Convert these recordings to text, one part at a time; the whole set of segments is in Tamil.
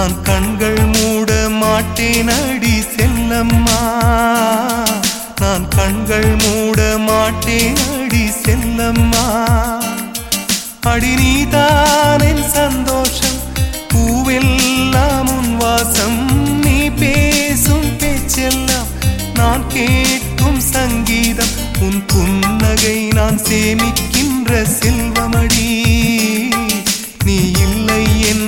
நான் கண்கள் மூட மாட்டேன் அடி செல்லம்மா. நான் கண்கள் மூட மாட்டேன் அடி செல்லம்மா. அடி நீதானின் சந்தோஷம் பூவெல்லாம் உன் வாசம். நீ பேசும் பேச்செல்லாம் நான் கேட்கும் சங்கீதம். உன் புன்னகை நான் சேமிக்கின்ற செல்வமடி. நீ இல்லை என்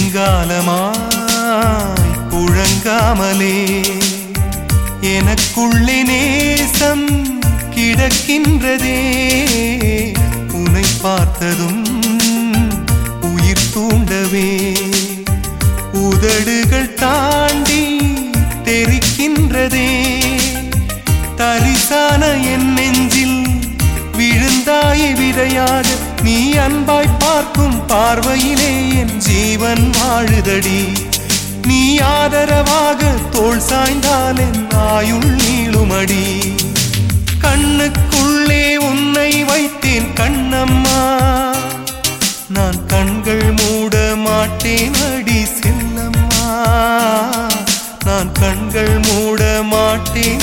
நெடுங்காலமாய் புழங்காமலே. எனக்குள்ளே நேசம் கிடக்கின்றதே. உனை பார்த்ததும் உயிர் தூண்டவே. உதடுகள் தாண்டி தெரிக்கின்றதே. தரிசான என் நெஞ்சில் விழுந்தாய் விதையாக நீ அன்பாய் பார்க்கும் பார்வையிலே என் ஜீவன் வாழுதடி. நீ ஆதரவாக தோல் சாய்ந்தால் என் ஆயுள் நீளுமடி. கண்ணுக்குள்ளே உன்னை வைத்தேன் கண்ணம்மா. நான் கண்கள் மூட மாட்டேன் அடி செல்லம்மா நான் கண்கள் மூட மாட்டேன்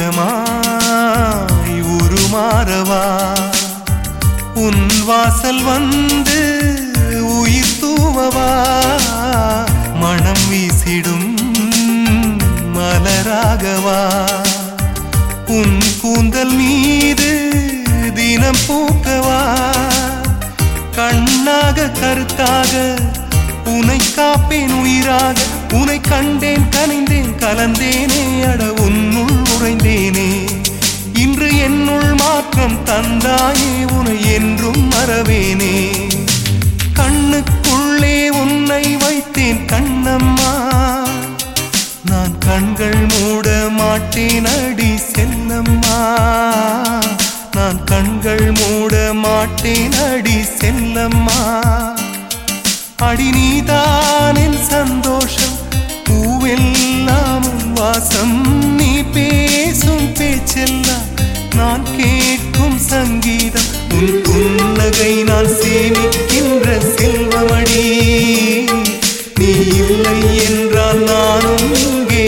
மேகமாய் உருமாறவா? உன் வாசல் வந்து உயிர் தூவவா? மனம் வீசிடும் மலராகவா? உன் கூந்தல் மீது தினம் பூக்கவா? கண்ணாக கருத்தாக உனை காப்பேன் உயிராக. உனை கண்டேன் கனிந்தேன் கலந்தேனே அட உன்னுள் என்னுள் தந்தாயே உனை என்றும் மறவேனே. கண்ணுக்குள்ளே உன்னை வைத்தேன் கண்ணம்மா. நான் கண்கள் மூட மாட்டேன் அடி செல்லம்மா. நான் கண்கள் மூட மாட்டேன் அடி செல்லம்மா. அடி நீதான் சங்கீதம் உன் புன்னகை நான் சேமிக்கின்ற செல்வமடி. நீ இல்லை என்றால் நானும் இங்கே